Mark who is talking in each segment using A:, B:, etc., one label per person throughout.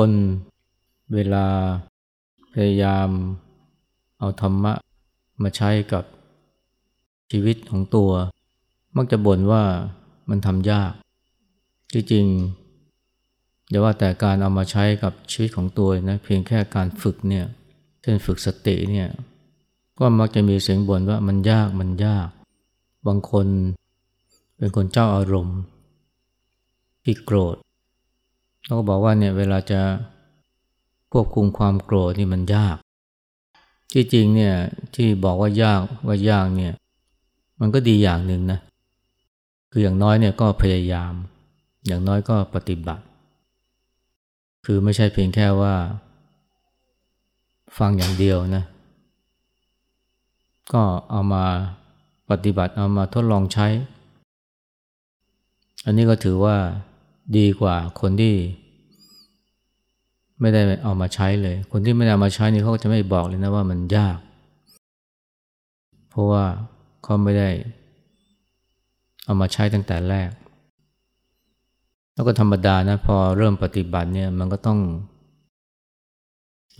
A: คนเวลาพยายามเอาธรรมะมาใช้กับชีวิตของตัว มักจะบ่นว่ามันทำยาก จริงๆอย่าว่าแต่การเอามาใช้กับชีวิตของตัวนะเพียงแค่การฝึกเนี่ยเช่นฝึกสติเนี่ยก็มักจะมีเสียงบ่นว่ามันยากมันยาก บางคนเป็นคนเจ้าอารมณ์ที่โกรธ เขาก็บอกว่าเนี่ยเวลาจะควบคุมความโกรธนี่มันยาก ที่จริงเนี่ยที่บอกว่ายากว่ายากเนี่ยมันก็ดีอย่างหนึ่งนะ คืออย่างน้อยเนี่ยก็พยายาม อย่างน้อยก็ปฏิบัติ คือไม่ใช่เพียงแค่ว่า ฟังอย่างเดียวนะ ก็เอามาปฏิบัติเอามาทดลองใช้ อันนี้ก็ถือว่าดีกว่าคนที่ ไม่ได้เอามาใช้เลย คนที่ไม่ได้เอามาใช้นี่เขาก็จะไม่บอกเลยนะว่ามันยาก เพราะว่าเขาไม่ได้ เอามาใช้ตั้งแต่แรก แล้วก็ธรรมดานะพอเริ่มปฏิบัติเนี่ยมันก็ต้อง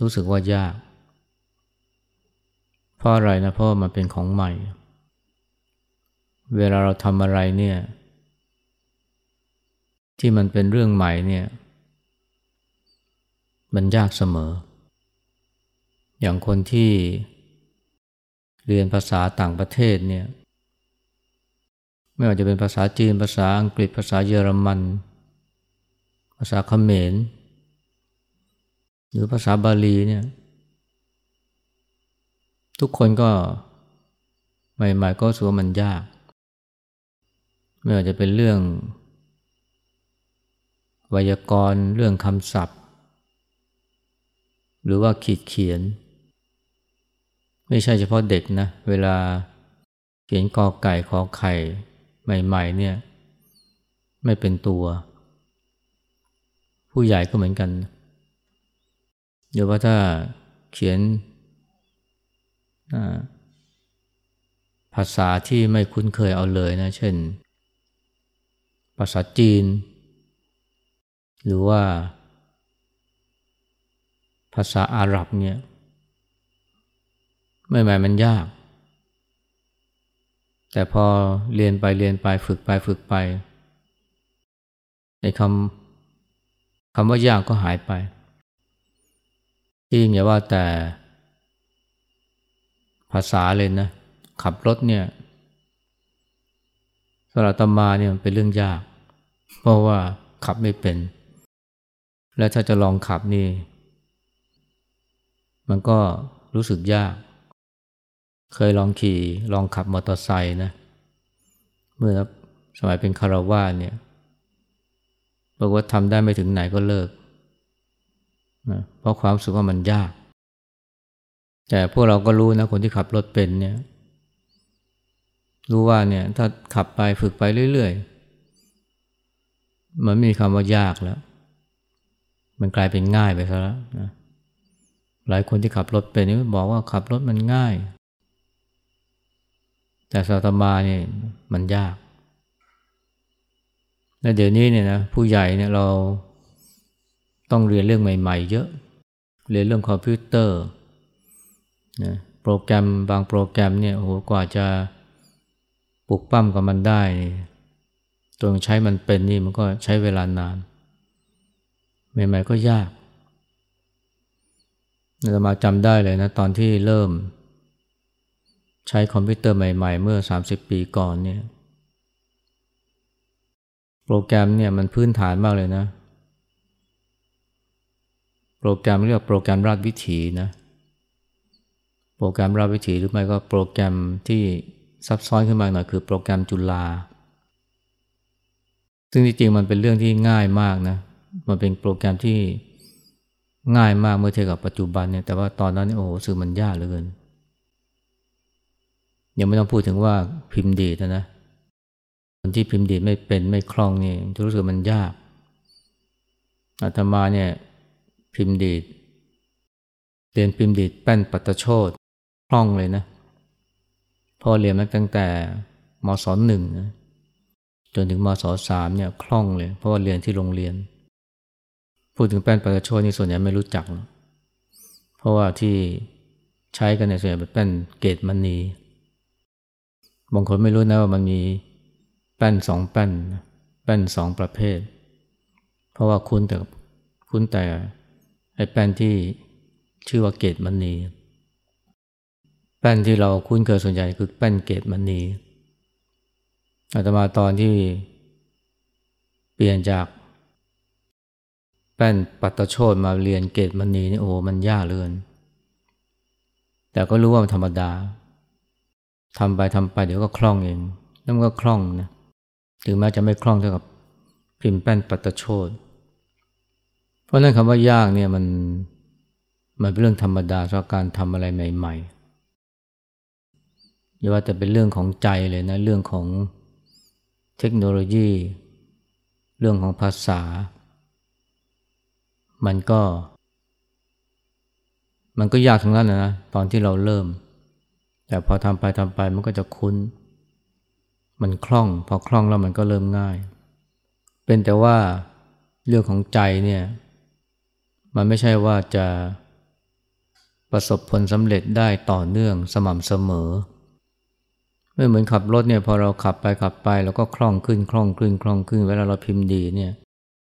A: รู้สึกว่ายาก เพราะอะไรนะเพราะมันเป็นของใหม่ เวลาเราทำอะไรเนี่ยที่มันเป็นเรื่องใหม่เนี่ย มันยากเสมอ อย่างคนที่เรียนภาษาต่างประเทศเนี่ยไม่ว่าจะเป็นภาษาจีน ภาษาอังกฤษ ภาษาเยอรมัน ภาษาเขมร หรือภาษาบาลีเนี่ยทุกคนก็ใหม่ๆก็สูว่ามันยาก ไม่ว่าจะเป็นเรื่อง ไวยากรณ์เรื่องคำศัพท์ หรือว่าขีดเขียน ไม่ใช่เฉพาะเด็กนะ เวลาเขียนกอไก่ขอไข่ใหม่ๆเนี่ย ไม่เป็นตัว ผู้ใหญ่ก็เหมือนกันเดี๋ยวว่าถ้าเขียนภาษาที่ไม่คุ้นเคยเอาเลยนะ เช่น ภาษาจีน หรือว่า ภาษาอาหรับเนี่ยไม่หมายมันยาก แต่พอเรียนไปเรียนไปฝึกไปฝึกไปในคำคำว่ายากก็หายไป ที่อย่าว่าแต่ภาษาเลยนะ ขับรถเนี่ยสำหรับตมาเนี่ยมันเป็นเรื่องยาก เพราะว่าขับไม่เป็น และถ้าจะลองขับนี่ มันก็รู้สึกยาก เคยลองขี่ลองขับมอเตอร์ไซค์นะ เมื่อสมัยเป็นคาราวาเนี่ยบอกว่าทำได้ไม่ถึงไหนก็เลิกนะเพราะความสุขว่ามันยาก แต่พวกเราก็รู้นะคนที่ขับรถเป็นเนี่ย รู้ว่าเนี่ยถ้าขับไปฝึกไปเรื่อยๆ มันมีคำว่ายากแล้ว มันกลายเป็นง่ายไปซะแล้วนะ หลายคนที่ขับรถเป็นนี่บอกว่าขับรถมันง่าย แต่สตมาเนี่ยมันยาก และเดี๋ยวนี้เนี่ยนะผู้ใหญ่เนี่ยเราต้องเรียนเรื่องใหม่ ๆ เยอะ เรียนเรื่องคอมพิวเตอร์นะโปรแกรมบางโปรแกรมเนี่ยโอ้โหกว่าจะปลุกปั้มกับมันได้ตัวใช้มันเป็นนี่มันก็ใช้เวลานาน ใหม่ๆก็ยาก เรามาจำได้เลยนะตอนที่เริ่ม ใช้คอมพิวเตอร์ใหม่ ๆ เมื่อ 30 ปีก่อนเนี่ยโปรแกรมเนี่ยมันพื้นฐานมากเลยนะ โปรแกรมเรียกโปรแกรมราดวิถีนะโปรแกรมราดวิถีหรือไม่ก็โปรแกรมที่ซับซ้อนขึ้นมาหน่อยคือโปรแกรมจุลา ซึ่งจริงๆมันเป็นเรื่องที่ง่ายมากนะ มันเป็นโปรแกรมที่ ง่ายมากเมื่อเทียบกับปัจจุบันเนี่ยแต่ว่าตอนนั้นโอ้โหสื่อมันยากเหลือเกินยังไม่ต้องพูดถึงว่าพิมพ์ดีนะนะคนที่พิมพ์ดีไม่เป็นไม่คล่องนี่จะรู้สึกมันยากอาตมาเนี่ยพิมพ์ดีเรียนพิมพ์ดีแป้นปัตโชดคล่องเลยนะพอเรียนมาตั้งแต่มศหนึ่งนะจนถึงมศสามเนี่ยคล่องเลย เพราะว่าเรียนที่โรงเรียน พูดถึงแป้นปาราโชนี่ส่วนใหญ่ไม่รู้จัก เพราะว่าที่ใช้กันในส่วนใหญ่เป็นแป้นเกตมณีบางคนไม่รู้นะว่ามันมีแป้นสองแป้นแป้นสองประเภท เพราะว่าคุ้นแต่คุ้นแต่ไอ้แป้นที่ชื่อว่าเกตมณีแป้นที่เราคุ้นเคยส่วนใหญ่คือแป้นเกตมณีอาตมาตอนที่เปลี่ยนจาก แป้นปัตตโชดมาเรียนเกตมณีนี่โอ้มันยากเลือน แต่ก็รู้ว่ามันธรรมดาทำไปทำไปเดี๋ยวก็คล่องเองแล้วมันก็คล่องนะถึงแม้จะไม่คล่องเท่ากับพิมพ์แป้นปัตตโชดเพราะนั้นคำว่ายากเนี่ยมันมันเป็นเรื่องธรรมดาสำหรับการทำอะไรใหม่ๆอย่าว่าแต่เป็นเรื่องของใจเลยนะ เรื่องของเทคโนโลยี เรื่องของภาษา มันก็ มันก็ยากทั้งนั้นนะตอนที่เราเริ่ม แต่พอทำไปทำไปมันก็จะคุ้น มันคล่อง พอคล่องแล้วมันก็เริ่มง่าย เป็นแต่ว่าเรื่องของใจเนี่ย มันไม่ใช่ว่าจะประสบผลสำเร็จได้ต่อเนื่องสม่ำเสมอ ไม่เหมือนขับรถเนี่ยพอเราขับไปขับไปแล้วก็คล่องขึ้นคล่องขึ้นคล่องขึ้น เวลาเราพิมพ์ดีเนี่ย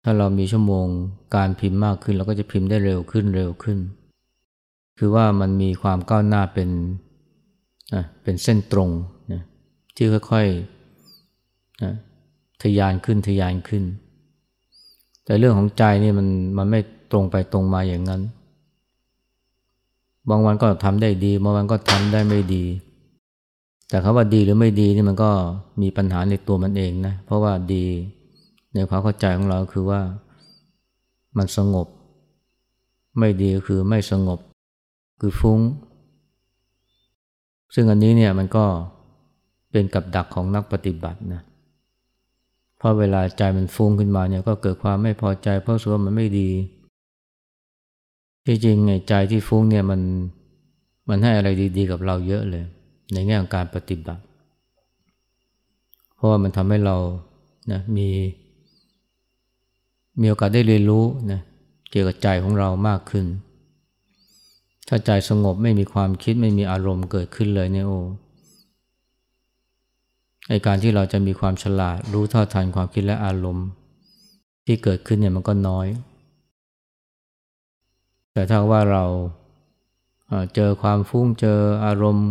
A: ถ้าเรามีชั่วโมงการพิมพ์มากขึ้น เราก็จะพิมพ์ได้เร็วขึ้นเร็วขึ้น คือว่ามันมีความก้าวหน้าเป็นเป็นเส้นตรงนะที่ค่อยๆนะทยานขึ้นทยานขึ้น แต่เรื่องของใจนี่มันมันไม่ตรงไปตรงมาอย่างนั้น บางวันก็ทำได้ดี บางวันก็ทำได้ไม่ดี แต่คาว่าดีหรือไม่ดีนี่มันก็มีปัญหาในตัวมันเองนะ เพราะว่าดี ในความเข้าใจของเราคือว่ามันสงบ ไม่ดีก็คือไม่สงบ คือฟุ้ง ซึ่งอันนี้เนี่ยมันก็เป็นกับดักของนักปฏิบัตินะเพราะเวลาใจมันฟุ้งขึ้นมาเนี่ยก็เกิดความไม่พอใจเพราะสึกว่ามันไม่ดีที่จริงไงใจที่ฟุ้งเนี่ยมันมันให้อะไรดีๆ กับเราเยอะเลย ในแง่ของการปฏิบัติ เพราะว่ามันทำให้เรานะมี มีโอกาสได้เรียนรู้นะเกี่ยวกับใจของเรามากขึ้น ถ้าใจสงบไม่มีความคิดไม่มีอารมณ์เกิดขึ้นเลยเนี่ยโอ้ไอการที่เราจะมีความฉลาดรู้เท่าทันความคิดและอารมณ์ ที่เกิดขึ้นเนี่ยมันก็น้อย แต่ถ้าว่าเราเจอความฟุ้งเจออารมณ์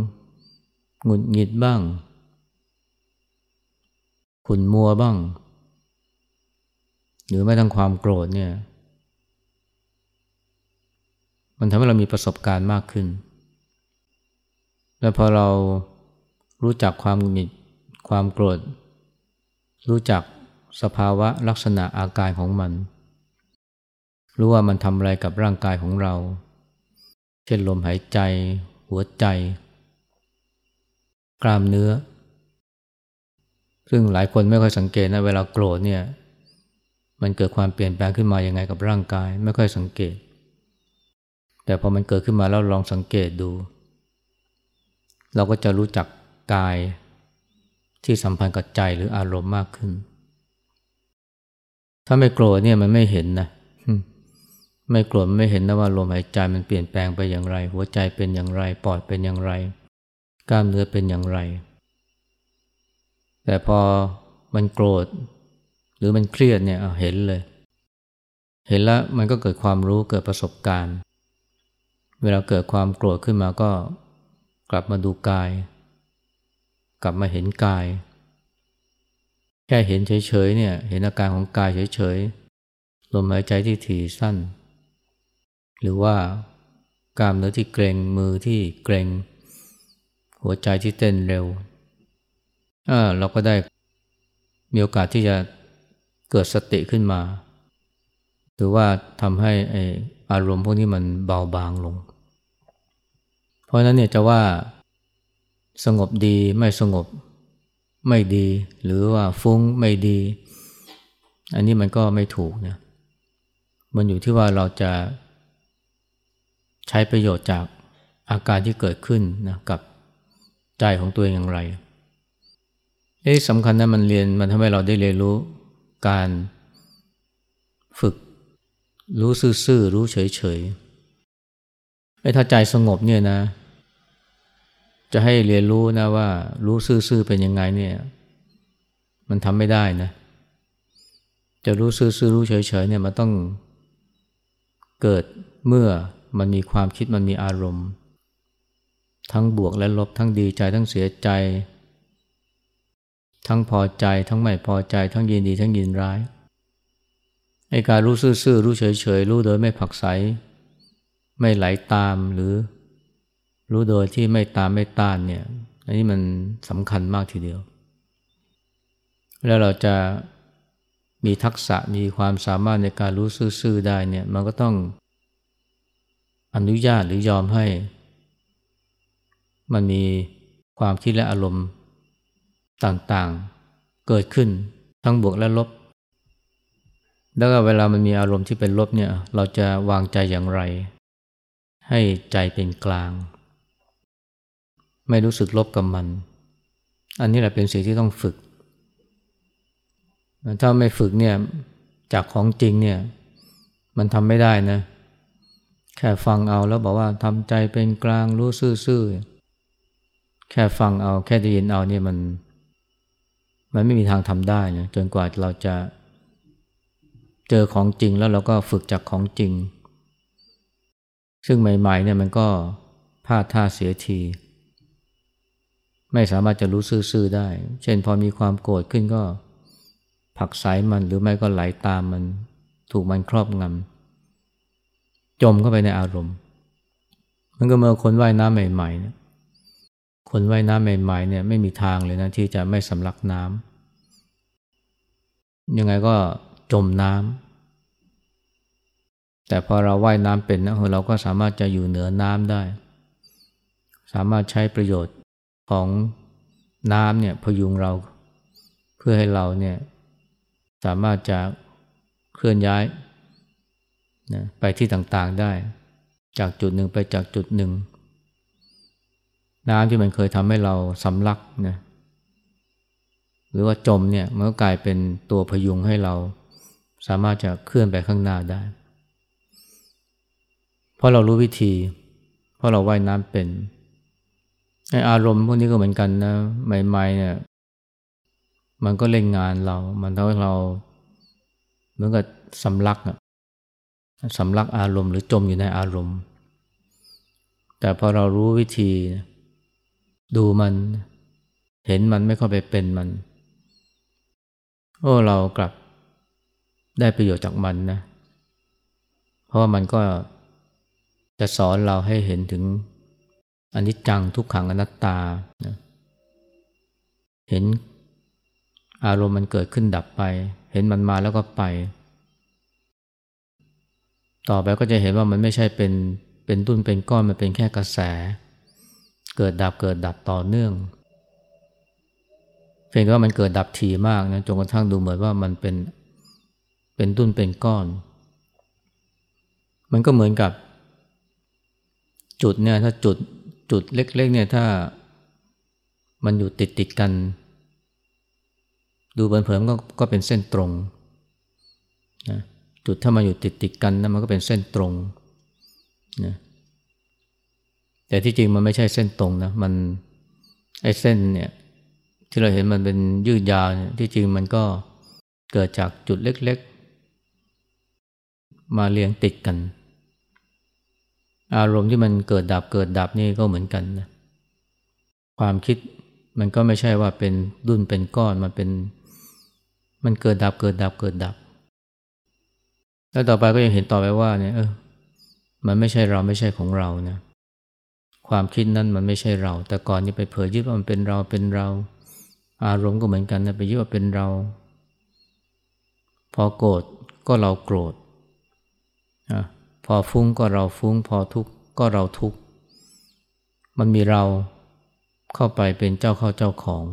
A: หงุดหงิดบ้างขุนมัวบ้าง หรือไม่ทั้งความโกรธเนี่ย มันทำให้เรามีประสบการณ์มากขึ้น และพอเรารู้จักความหงุดหงิดความโกรธ รู้จักสภาวะลักษณะอาการของมัน รู้ว่ามันทำอะไรกับร่างกายของเรา เช่นลมหายใจ หัวใจ กล้ามเนื้อ ซึ่งหลายคนไม่ค่อยสังเกตนะเวลาโกรธเนี่ย มันเกิดความเปลี่ยนแปลงขึ้นมาอย่างไงกับร่างกาย ไม่ค่อยสังเกต แต่พอมันเกิดขึ้นมาแล้วลองสังเกตดู เราก็จะรู้จักกายที่สัมพันธ์กับใจหรืออารมณ์มากขึ้น ถ้าไม่โกรธเนี่ยมันไม่เห็นนะไม่โกรธไม่เห็นนะว่าลมหายใจมันเปลี่ยนแปลงไปอย่างไร หัวใจเป็นอย่างไรปอดเป็นอย่างไร กล้ามเนื้อเป็นอย่างไร แต่พอมันโกรธ หรือมันเครียดเนี่ยเห็นเลย เห็นแล้วมันก็เกิดความรู้เกิดประสบการณ์ เวลาเกิดความโกรธขึ้นมาก็กลับมาดูกาย กลับมาเห็นกาย แค่เห็นเฉยๆเนี่ยเห็นอาการของกายเฉยๆลมหายใจที่ถี่สั้น หรือว่ากล้ามเนื้อที่เกร็งมือที่เกร็งหัวใจที่เต้นเร็วเราก็ได้มีโอกาสที่จะ เกิดสติขึ้นมา หรือว่าทำให้อารมณ์พวกนี้มันเบาบางลง เพราะนั้นเนี่ยจะว่าสงบดีไม่สงบไม่ดี หรือว่าฟุ้งไม่ดี อันนี้มันก็ไม่ถูกเนี่ยมันอยู่ที่ว่าเราจะใช้ประโยชน์จากอาการที่เกิดขึ้นนะกับใจของตัวเองอย่างไรเอ้สำคัญนะมันเรียนมันทำให้เราได้เรียนรู้ การฝึกรู้ซื่อๆรู้เฉยๆไอ้ถ้าใจสงบเนี่ยนะ จะให้เรียนรู้นะว่า รู้ซื่อๆเป็นยังไงเนี่ย มันทำไม่ได้นะ จะรู้ซื่อๆรู้เฉยๆเนี่ยมันต้องเกิดเมื่อมันมีความคิดมันมีอารมณ์ ทั้งบวกและลบทั้งดีใจทั้งเสียใจ ทั้งพอใจทั้งไม่พอใจ ทั้งยินดีทั้งยินร้ายไอการรู้ซื่อๆรู้เฉยๆรู้โดยไม่ผักใส ไม่ไหลาตามหรือ รู้โดยที่ไม่ตามไม่ต้านเนี่ยอันนี้มันสำคัญมากทีเดียว แล้วเราจะมีทักษะมีความสามารถในการรู้ซื่อๆได้เนี่ยมันก็ต้องอนุญาตหรือยอมให้ มันมีความคิดและอารมณ์ ต่างๆ เกิดขึ้นทั้งบวกและลบ แล้วก็เวลามันมีอารมณ์ที่เป็นลบเนี่ย เราจะวางใจอย่างไร ให้ใจเป็นกลาง ไม่รู้สึกลบกับมัน อันนี้แหละเป็นสิ่งที่ต้องฝึก ถ้าไม่ฝึกเนี่ยจากของจริงเนี่ยมันทำไม่ได้นะ แค่ฟังเอาแล้วบอกว่าทำใจเป็นกลางรู้ซื่อๆแค่ฟังเอาแค่ได้ยินเอาเนี่ยมัน มันไม่มีทางทำได้นะจนกว่าเราจะเจอของจริงแล้วเราก็ฝึกจากของจริง ซึ่งใหม่ ๆ เนี่ยมันก็พลาดท่าเสียที ไม่สามารถจะรู้ซื่อๆได้ เช่นพอมีความโกรธขึ้นก็ผักสายมันหรือไม่ก็ไหลาตามมันถูกมันครอบงำจมเข้าไปในอารมณ์ มันก็เมื่อคนว่ายน้ำใหม่ๆเนี่ย คนว่ายน้ำใหม่ๆเนี่ยไม่มีทางเลยนะที่จะไม่สำลักน้ำยังไงก็จมน้ำแต่พอเราว่ายน้ำเป็นนะเราก็สามารถจะอยู่เหนือน้ำได้ สามารถใช้ประโยชน์ของน้ำเนี่ยพยุงเรา เพื่อให้เราเนี่ยสามารถจะเคลื่อนย้ายนะไปที่ต่างๆได้ จากจุดหนึ่งไปจากจุดหนึ่ง น้ำที่มันเคยทำให้เราสำลักนะหรือว่าจมเนี่ยมันก็กลายเป็นตัวพยุงให้เราสามารถจะเคลื่อนไปข้างหน้าได้ เพราะเรารู้วิธี เพราะเราว่ายน้ำเป็นอารมณ์พวกนี้ก็เหมือนกันนะใหม่ๆเนี่ยมันก็เล่นงานเรา มันทำให้เราเหมือนกับสำลักอะสำลักอารมณ์หรือจมอยู่ในอารมณ์ แต่พอเรารู้วิธี ดูมัน เห็นมันไม่เข้าไปเป็นมัน โอ้เรากลับได้ประโยชน์จากมันนะ เพราะว่ามันก็จะสอนเราให้เห็นถึงอนิจจังทุกขังอนัตตาเห็นอารมณ์มันเกิดขึ้นดับไป เห็นมันมาแล้วก็ไป ต่อไปก็จะเห็นว่ามันไม่ใช่เป็นเป็นตุ้นเป็นก้อนมันเป็นแค่กระแส เกิดดับเกิดดับต่อเนื่องเพียงแต่ว่ามันเกิดดับถี่มากนะจนกระทั่งดูเหมือนว่ามันเป็นเป็นตุ้นเป็นก้อน มันก็เหมือนกับ จุดเนี่ยถ้าจุดจุดเล็ก ๆ เนี่ยถ้ามันอยู่ติดติดกัน ดูเผินๆก็ก็เป็นเส้นตรงนะจุดถ้ามาอยู่ติดติดกันนะมันก็เป็นเส้นตรงนะ แต่ที่จริงมันไม่ใช่เส้นตรงนะมันไอ้เส้นเนี่ยที่เราเห็นมันเป็นยืดยาวเนี่ยที่จริงมันก็เกิดจากจุดเล็กๆ มาเรียงติดกัน อารมณ์ที่มันเกิดดับเกิดดับนี่ก็เหมือนกันนะความคิดมันก็ไม่ใช่ว่าเป็นดุนเป็นก้อนมันเป็น มันเกิดดับเกิดดับเกิดดับ แล้วต่อไปก็ยังเห็นต่อไปว่าเนี่ยเออมันไม่ใช่เราไม่ใช่ของเรานะ ความคิดนั้นมันไม่ใช่เรา แต่ก่อนนี่ไปเผยยึดว่ามันเป็นเราเป็นเรา อารมณ์ก็เหมือนกันนะไปยึดว่าเป็นเรา พอโกรธก็เราโกรธพอฟุ้งก็เราฟุ้ง พอทุกข์ก็เราทุกข์มันมีเราเข้าไปเป็นเจ้าเข้าเจ้าของ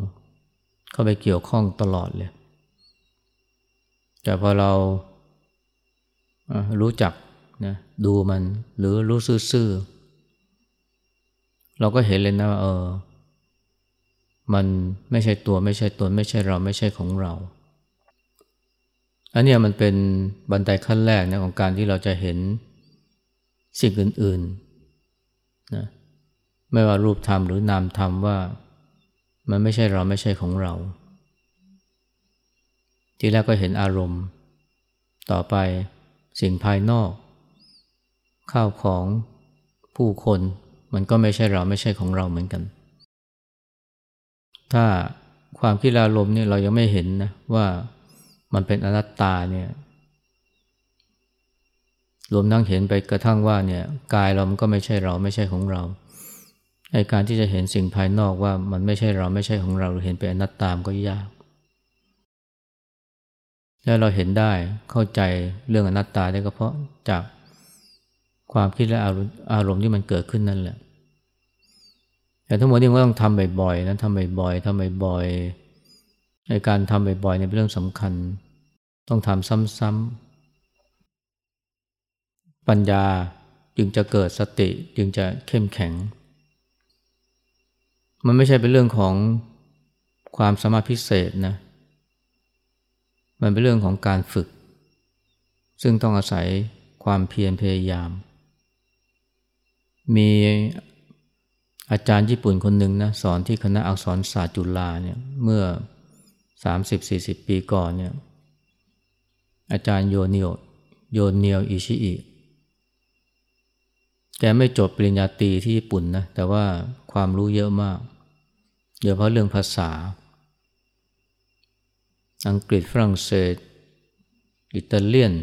A: เข้าไปเกี่ยวข้องตลอดเลยแต่พอเรารู้จักนะดูมันหรือรู้ซื่อๆ เราก็เห็นเลยนะว่าเออ มันไม่ใช่ตัวไม่ใช่ตนไม่ใช่เราไม่ใช่ของเรา อันนี้มันเป็นบันไดขั้นแรกนะของการที่เราจะเห็นสิ่งอื่นๆนะไม่ว่ารูปธรรมหรือนามธรรมว่า มันไม่ใช่เราไม่ใช่ของเรา ทีแรกก็เห็นอารมณ์ ต่อไปสิ่งภายนอก ข้าวของผู้คน มันก็ไม่ใช่เราไม่ใช่ของเราเหมือนกัน ถ้าความคิดอารมณ์เนี่ยเรายังไม่เห็นนะว่ามันเป็นอนัตตาเนี่ยรวมทั้งเห็นไปกระทั่งว่าเนี่ยกายเรามันก็ไม่ใช่เราไม่ใช่ของเราในการที่จะเห็นสิ่งภายนอกว่ามันไม่ใช่เราไม่ใช่ของเราหรือเห็นเป็นอนัตตามก็ยาก แล้วเราเห็นได้เข้าใจเรื่องอนัตตาได้ก็เพราะจากความคิดและอารมณ์ที่มันเกิดขึ้นนั่นแหละ แต่ทั้งหมดนี้ก็ต้องทำบ่อยๆนะทำบ่อยๆทำบ่อยๆในการทำบ่อยๆเนี่ยเป็นเรื่องสำคัญ ต้องทำซ้ำๆปัญญาจึงจะเกิดสติจึงจะเข้มแข็ง มันไม่ใช่เป็นเรื่องของความสามารถพิเศษนะ มันเป็นเรื่องของการฝึก ซึ่งต้องอาศัยความเพียรพยายาม มี อาจารย์ญี่ปุ่นคนหนึ่งนะสอนที่คณะอักษรศาสตร์จุฬาเนี่ยเมื่อ 30-40 ปีก่อนเนี่ยอาจารย์โยเนียวโยเนียวอิชิอิแกไม่จบปริญญาตรีที่ญี่ปุ่นนะแต่ว่าความรู้เยอะมากโดยเฉพาะเรื่องภาษา อังกฤษฝรั่งเศส อิตาเลียน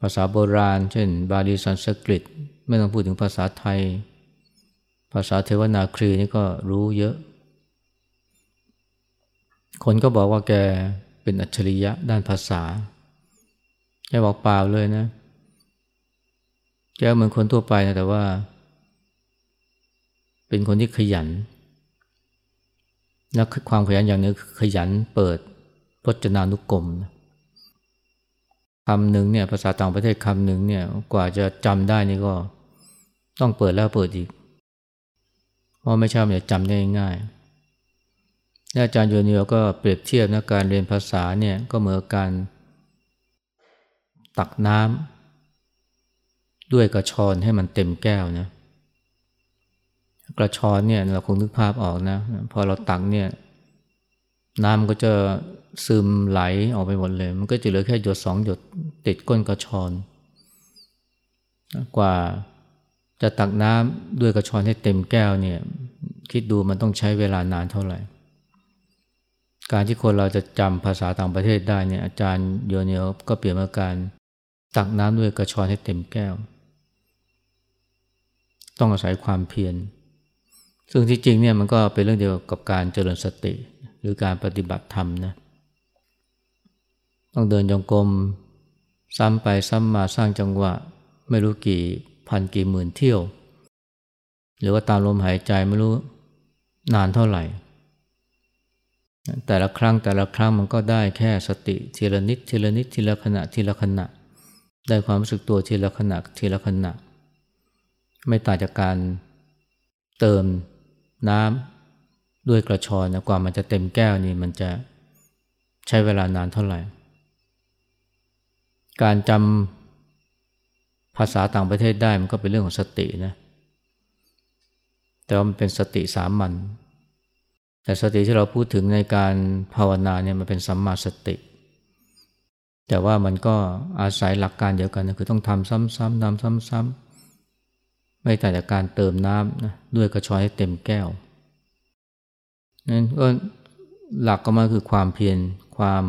A: ภาษาโบราณ เช่น บาลีสันสกฤต ไม่ต้องพูดถึงภาษาไทย ภาษาเทวนาครีนี่ก็รู้เยอะ คนก็บอกว่าแกเป็นอัจฉริยะด้านภาษาแกบอกเปล่าเลยนะ แกเหมือนคนทั่วไปนะแต่ว่า เป็นคนที่ขยัน และความขยันอย่างนี้ขยันเปิดพจนานุกรมคำหนึ่งเนี่ยภาษาต่างประเทศคำหนึ่งเนี่ยกว่าจะจำได้นี่ก็ต้องเปิดแล้วเปิดอีก เพราะไม่ใช่มันจะจำได้ง่ายอาจารย์โยนิโอก็เปรียบเทียบนะการเรียนภาษาเนี่ยก็เหมือนการตักน้ำด้วยกระชอนให้มันเต็มแก้วนะกระชอนเนี่ยเราคงนึกภาพออกนะพอเราตักเนี่ยน้ำก็จะซึมไหลออกไปหมดเลย มันก็จะเหลือแค่หยดสองหยดติดก้นกระชอน กว่า จะตักน้ำด้วยกระชอนให้เต็มแก้วเนี่ยคิดดูมันต้องใช้เวลานานเท่าไหร่ การที่คนเราจะจำภาษาต่างประเทศได้เนี่ยอาจารย์โยเนียก็เปลี่ยนมาการตักน้ำด้วยกระชอนให้เต็มแก้ว ต้องอาศัยความเพียรซึ่งที่จริงเนี่ยมันก็เป็นเรื่องเดียวกับการเจริญสติ หรือการปฏิบัติธรรมนะต้องเดินจงกรมซ้ำไปซ้ำมาสร้างจังหวะ ไม่รู้กี่ พันกี่หมื่นเที่ยว หรือว่าตามลมหายใจไม่รู้นานเท่าไหร่ แต่ละครั้งแต่ละครั้งมันก็ได้แค่สติทีละนิดทีละนิดทีละขณะทีละขณะ ได้ความรู้สึกตัวทีละขณะทีละขณะ ไม่ต่างจากการเติมน้ำด้วยกระชอนนะกว่ามันจะเต็มแก้วนี่มันจะใช้เวลานานเท่าไหร่ การจำ ภาษาต่างประเทศได้มันก็เป็นเรื่องของสตินะ แต่ว่ามันเป็นสติสามัญ แต่สติที่เราพูดถึงในการภาวนาเนี่ยมันเป็นสัมมาสติ แต่ว่ามันก็อาศัยหลักการเดียวกันนะคือต้องทำซ้ำๆทำซ้ำๆไม่แต่จากการเติมน้ำนะด้วยกระชอนให้เต็มแก้วนั่นก็หลักก็มาคือความเพียรความ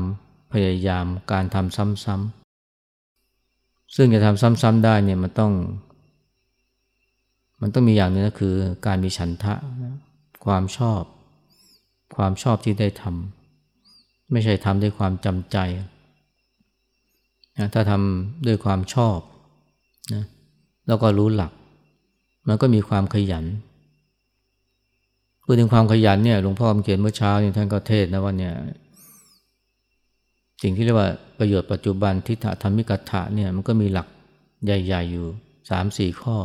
A: พยายามการทำซ้ำๆ ซึ่งจะทำซ้ำๆได้เนี่ยมันต้อง มันต้องมีอย่างนึงก็คือการมีฉันทะ ความชอบ ความชอบที่ได้ทำไม่ใช่ทำด้วยความจำใจนะถ้าทำด้วยความชอบนะแล้วก็รู้หลัก มันก็มีความขยันพูดถึงความขยันเนี่ยหลวงพ่อเขียนเมื่อเช้านี่ท่านก็เทศนะว่าเนี่ย สิ่งที่เรียกว่าประโยชน์ปัจจุบันทิฏฐธรรมิกถะเนี่ยมันก็มีหลักใหญ่ ๆ อยู่สามสี่ข้อ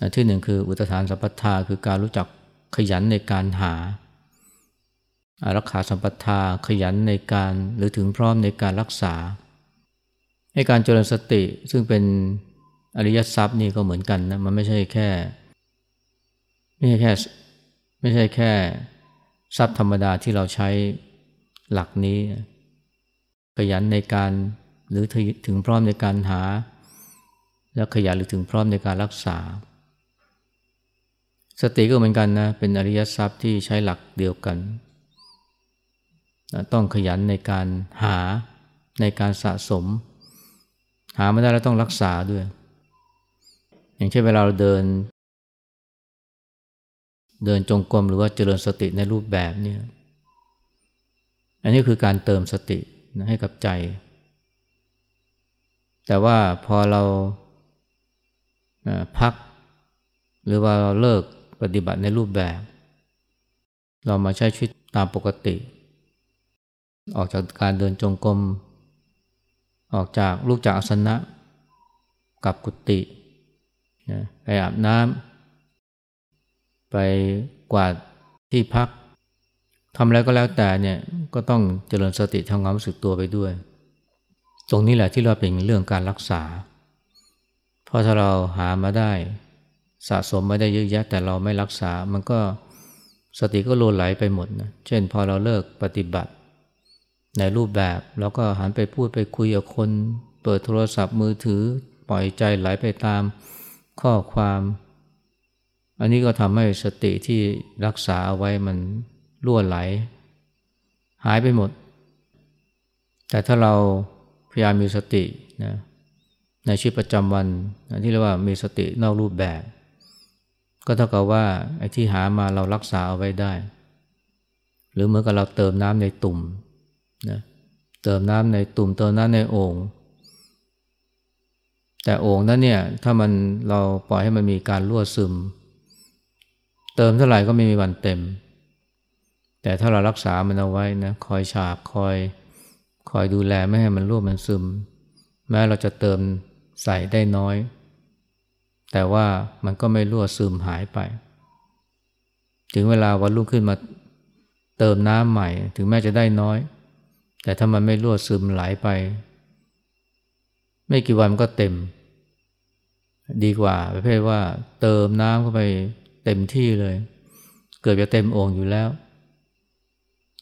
A: อันที่หนึ่งคืออุตฐานสัพพทาคือการรู้จักขยันในการหาอารักขาสัมปทาขยันในการหรือถึงพร้อมในการรักษา ให้การเจริญสติซึ่งเป็นอริยทรัพย์นี่ก็เหมือนกันนะมันไม่ใช่แค่ไม่ใช่แค่ไม่ใช่แค่ทรัพย์ธรรมดาที่เราใช้หลักนี้ ขยันในการหรือถึงพร้อมในการหา แล้วขยันหรือถึงพร้อมในการรักษา สติก็เหมือนกันนะเป็นอริยทรัพย์ที่ใช้หลักเดียวกัน ต้องขยันในการหาในการสะสม หาไม่ได้แล้วต้องรักษาด้วย อย่างเช่นเวลาเราเดิน เดินจงกรมหรือว่าเจริญสติในรูปแบบเนี่ยอันนี้คือการเติมสติ ให้กับใจ แต่ว่าพอเราพัก หรือว่าเราเลิกปฏิบัติในรูปแบบ เรามาใช้ชีวิตตามปกติ ออกจากการเดินจงกรมออกจากลูกจากอาสนะกับกุฏิไปอาบน้ำไปกวาดที่พัก ทำอะไรก็แล้วแต่เนี่ยก็ต้องเจริญสติทำความรู้สึกตัวไปด้วย ตรงนี้แหละที่เราเป็นเรื่องการรักษา เพราะถ้าเราหามาได้สะสมมาได้เยอะแยะ แต่เราไม่รักษา มันก็สติก็โลไหลไปหมดนะ เช่นพอเราเลิกปฏิบัติ ในรูปแบบเราก็หันไปพูดไปคุยกับคน เปิดโทรศัพท์มือถือปล่อยใจไหลไปตามข้อความ อันนี้ก็ทำให้สติที่รักษาเอาไว้มัน ล่วไหล หายไปหมด แต่ถ้าเราพยายามมีสตินะในชีวิตประจำวันนะที่เรียกว่ามีสตินอกรูปแบบ ก็เท่ากับว่าไอ้ที่หามาเรารักษาเอาไว้ได้ หรือเหมือนกับเราเติมน้ำในตุ่มนะเติมน้ำในตุ่มเติมน้ำในโอ่งแต่โอ่งนั้นเนี่ยถ้ามันเราปล่อยให้มันมีการรั่วซึม เติมเท่าไหร่ก็ไม่มีวันเต็ม แต่ถ้าเรารักษามันเอาไว้นะคอยฉาบคอย คอยดูแลไม่ให้มันรั่วมันซึม แม้เราจะเติมใส่ได้น้อย แต่ว่ามันก็ไม่รั่วซึมหายไป ถึงเวลาวันรุ่งขึ้นมาเติมน้ำใหม่ ถึงแม้จะได้น้อย แต่ถ้ามันไม่รั่วซึมไหลไป ไม่กี่วันมันก็เต็ม ดีกว่าประเภทว่า เติมน้ำเข้าไปเต็มที่เลย เกือบจะเต็มโอ่งอยู่แล้ว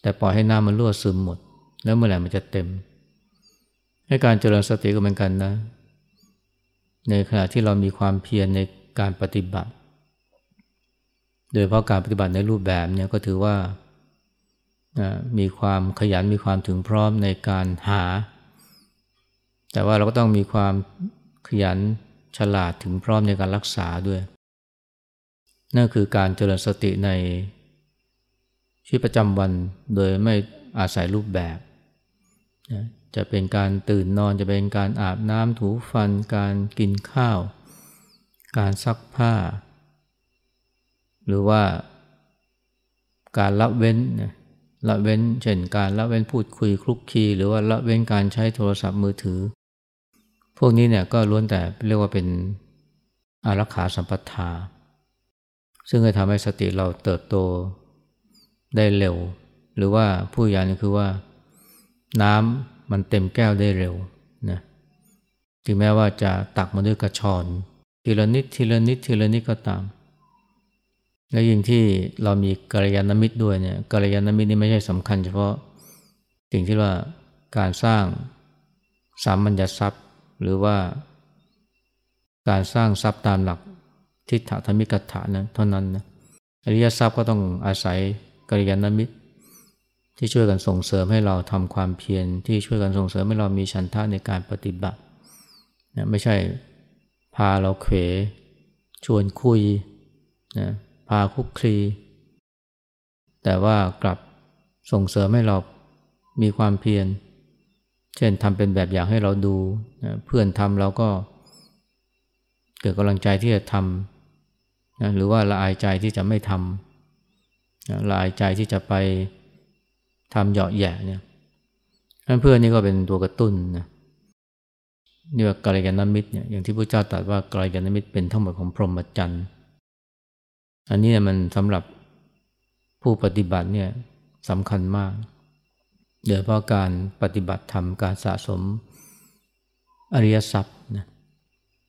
A: แต่ปล่อยให้น้ำมันรั่วซึมหมด แล้วเมื่อไหร่มันจะเต็ม ให้การเจริญสติก็เหมือนกันนะ ในขณะที่เรามีความเพียรในการปฏิบัติ โดยเพราะการปฏิบัติในรูปแบบเนี่ยก็ถือว่ามีความขยันมีความถึงพร้อมในการหา แต่ว่าเราก็ต้องมีความขยันฉลาดถึงพร้อมในการรักษาด้วย นั่นคือการเจริญสติใน ชีวิตประจำวันโดยไม่อาศัยรูปแบบนะจะเป็นการตื่นนอนจะเป็นการอาบน้ำถูฟัน การกินข้าว การซักผ้า หรือว่าการละเว้นละเว้นเช่นการละเว้นพูดคุยคลุกคีหรือว่าละเว้นการใช้โทรศัพท์มือถือ พวกนี้เนี่ยก็ล้วนแต่เรียกว่าเป็นอารักขาสัมปทา ซึ่งจะทำให้สติเราเติบโต ได้เร็ว หรือว่าผู้ยานคือว่าน้ำมันเต็มแก้วได้เร็วนะถึงแม้ว่าจะตักมาด้วยกระชอน ทีละนิดทีละนิดทีละนิดก็ตาม และยิ่งที่เรามีกัลยาณมิตรด้วยเนี่ยกัลยาณมิตรนี่ไม่ใช่สำคัญ เฉพาะสิ่งที่ว่าการสร้างสามัญญทรัพย์ หรือว่าการสร้างทรัพย์ตามหลักทิฏฐธรรมิกถานะเท่านั้นนะอริยทรัพย์ก็ต้องอาศัย กัลยาณมิตร ที่ช่วยกันส่งเสริมให้เราทำความเพียรที่ช่วยกันส่งเสริมให้เรามีฉันทะในการปฏิบัตินะไม่ใช่พาเราเขวชวนคุยนะพาคุกคลี แต่ว่ากลับส่งเสริมให้เรามีความเพียร เช่นทำเป็นแบบอย่างให้เราดูนะเพื่อนทำเราก็ เกิดกำลังใจที่จะทำนะหรือว่าละอายใจที่จะไม่ทำ ลายใจที่จะไปทำเหยาะแย่เนี่ยเพื่อนนี่ก็เป็นตัวกระตุ้นนะนี่ว่ากลยาณมิตรเนี่ยอย่างที่พระเจ้าตรัสว่ากลยาณมิตรเป็นทั้งหมดของพรหมจรรย์อันนี้มันสำหรับผู้ปฏิบัติเนี่ยสำคัญมากโดยเพราะการปฏิบัติธรรมการสะสมอริยทรัพย์นะ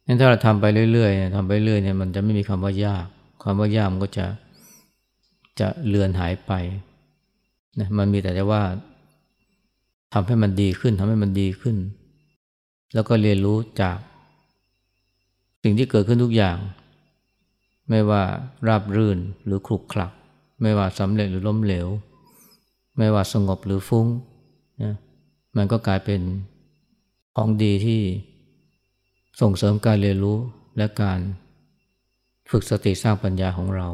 A: งั้นถ้าเราทำไปเรื่อยๆทำไปเรื่อยเนี่ยมันจะไม่มีคำว่ายากคำว่ายากมันก็จะ จะเลือนหายไปนะมันมีแต่ว่าทำให้มันดีขึ้นทำให้มันดีขึ้น แล้วก็เรียนรู้จาก สิ่งที่เกิดขึ้นทุกอย่าง ไม่ว่าราบรื่นหรือคลุกคลัก ไม่ว่าสำเร็จหรือล้มเหลว ไม่ว่าสงบหรือฟุ้งนะมันก็กลายเป็นของดีที่ส่งเสริมการเรียนรู้และการฝึกสติสร้างปัญญาของเรา